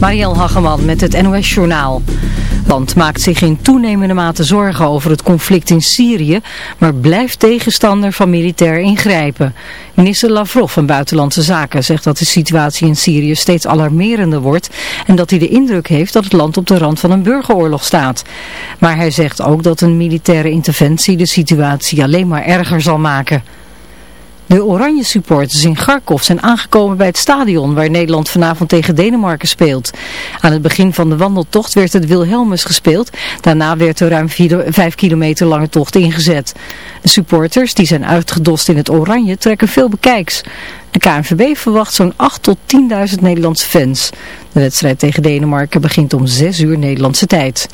Marielle Hageman met het NOS Journaal. land maakt zich in toenemende mate zorgen over het conflict in Syrië, maar blijft tegenstander van militair ingrijpen. Minister Lavrov van Buitenlandse Zaken zegt dat de situatie in Syrië steeds alarmerender wordt en dat hij de indruk heeft dat het land op de rand van een burgeroorlog staat. Maar hij zegt ook dat een militaire interventie de situatie alleen maar erger zal maken. De oranje supporters in Kharkov zijn aangekomen bij het stadion waar Nederland vanavond tegen Denemarken speelt. Aan het begin van de wandeltocht werd het Wilhelmus gespeeld. Daarna werd de ruim 5 kilometer lange tocht ingezet. De supporters, die zijn uitgedost in het oranje, trekken veel bekijks. De KNVB verwacht zo'n 8 tot 10.000 Nederlandse fans. De wedstrijd tegen Denemarken begint om 6 uur Nederlandse tijd.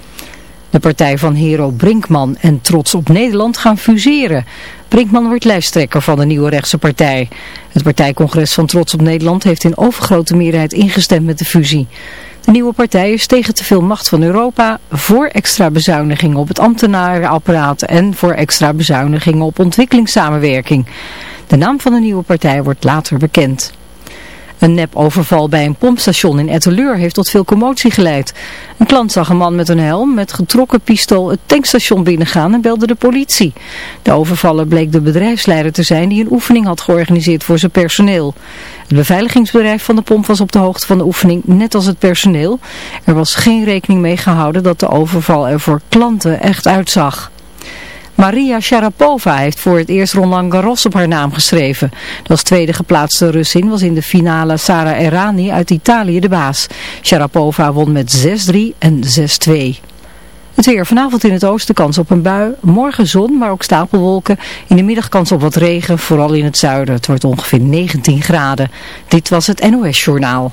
De partij van Hero Brinkman en Trots op Nederland gaan fuseren. Brinkman wordt lijsttrekker van de nieuwe rechtse partij. Het partijcongres van Trots op Nederland heeft in overgrote meerderheid ingestemd met de fusie. De nieuwe partij is tegen te veel macht van Europa, voor extra bezuinigingen op het ambtenarenapparaat en voor extra bezuinigingen op ontwikkelingssamenwerking. De naam van de nieuwe partij wordt later bekend. Een nepoverval bij een pompstation in Etteleur heeft tot veel commotie geleid. Een klant zag een man met een helm met getrokken pistool het tankstation binnengaan en belde de politie. De overvaller bleek de bedrijfsleider te zijn die een oefening had georganiseerd voor zijn personeel. Het beveiligingsbedrijf van de pomp was op de hoogte van de oefening, net als het personeel. Er was geen rekening mee gehouden dat de overval er voor klanten echt uitzag. Maria Sharapova heeft voor het eerst Roland Garros op haar naam geschreven. De als tweede geplaatste Russin was in de finale Sara Errani uit Italië de baas. Sharapova won met 6-3 en 6-2. Het weer vanavond in het oosten kans op een bui. Morgen zon, maar ook stapelwolken. In de middag kans op wat regen, vooral in het zuiden. Het wordt ongeveer 19 graden. Dit was het NOS Journaal.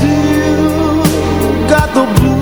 still got the blues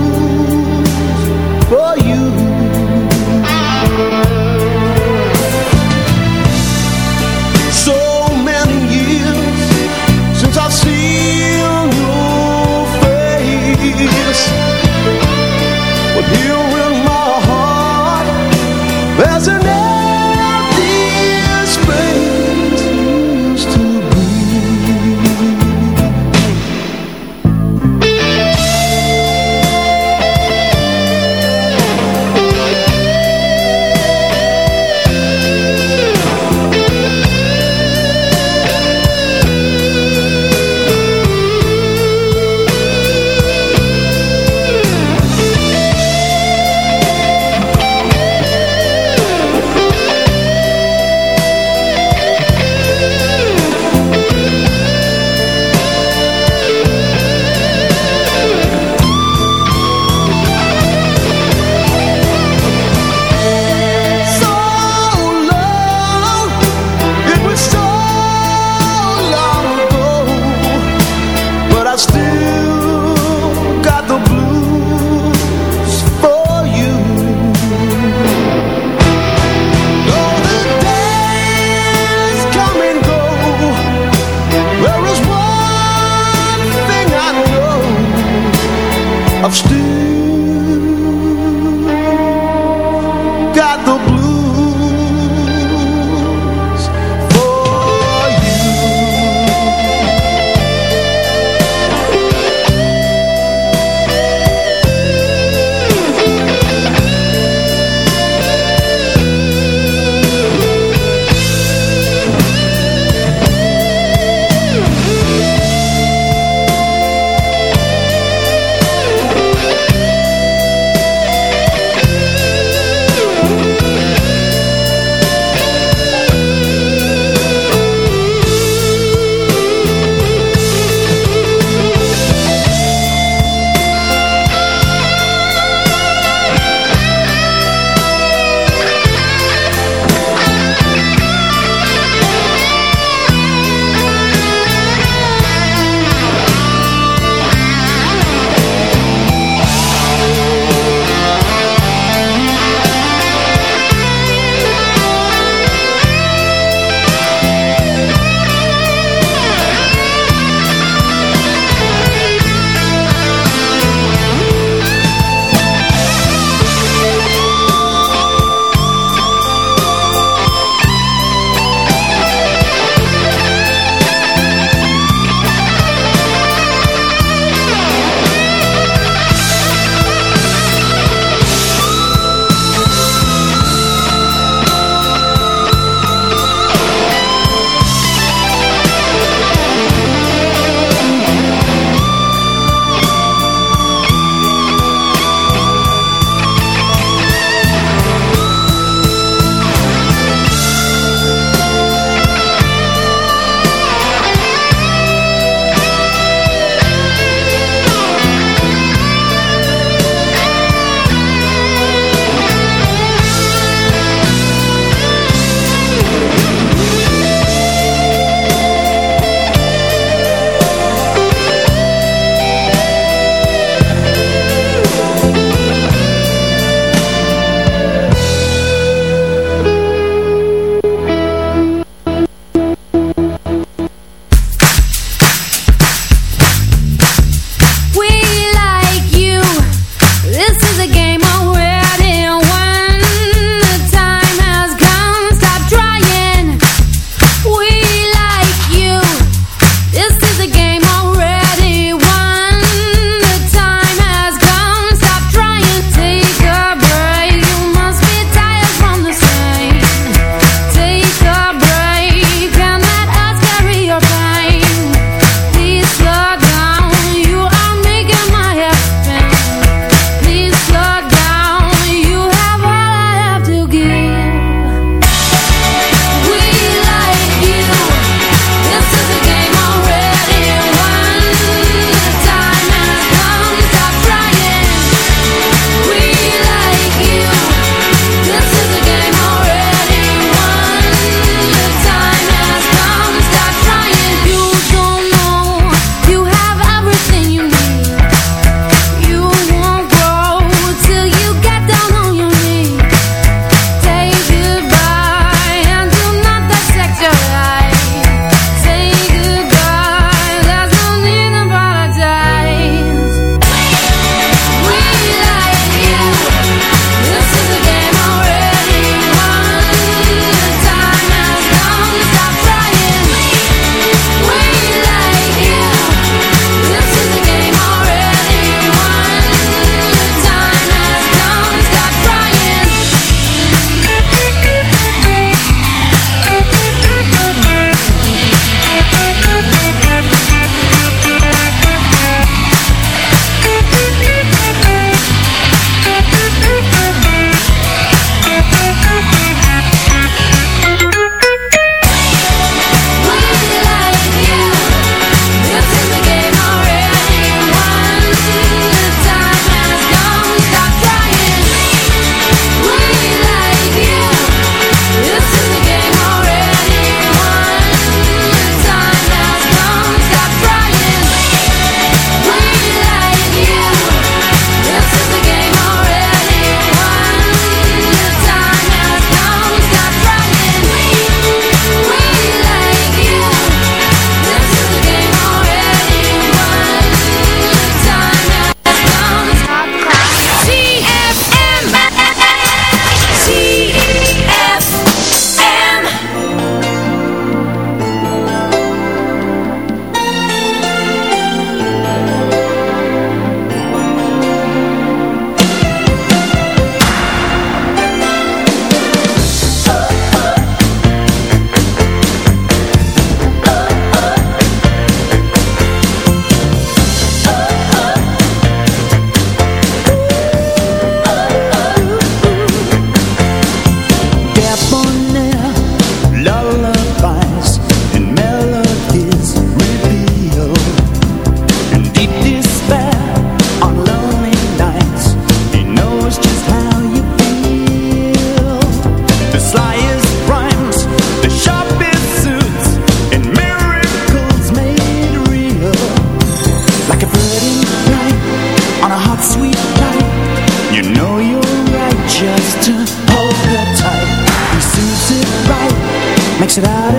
it out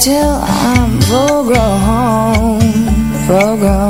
till I'm full grown, full grown.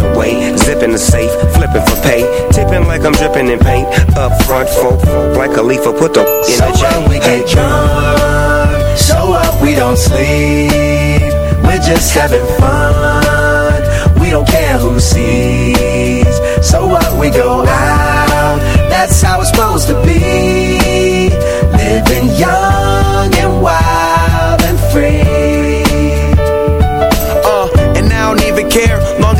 away. Zipping the safe, flipping for pay. Tipping like I'm dripping in paint. Up front, folk, like a leaf, put the in So the chain. what we get drunk, so what we don't sleep. We're just having fun, we don't care who sees. So what we go out, that's how it's supposed to be. Living young and wild and free. Uh, and I don't even care.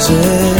最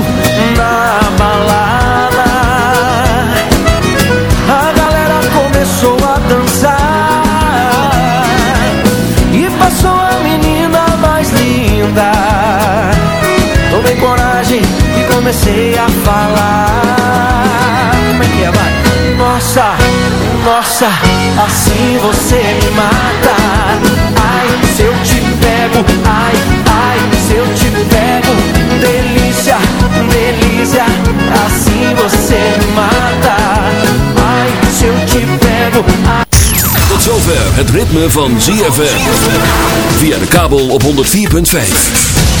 comecei a falar Como é que é, vai? Nossa, nossa, assim você me mata Ai, se eu te pego, ai, ai, se eu te pego Delícia, delícia, assim você me mata Ai, se eu te pego, ai Tot zover het ritme van ZFM. Via de kabel op 104.5.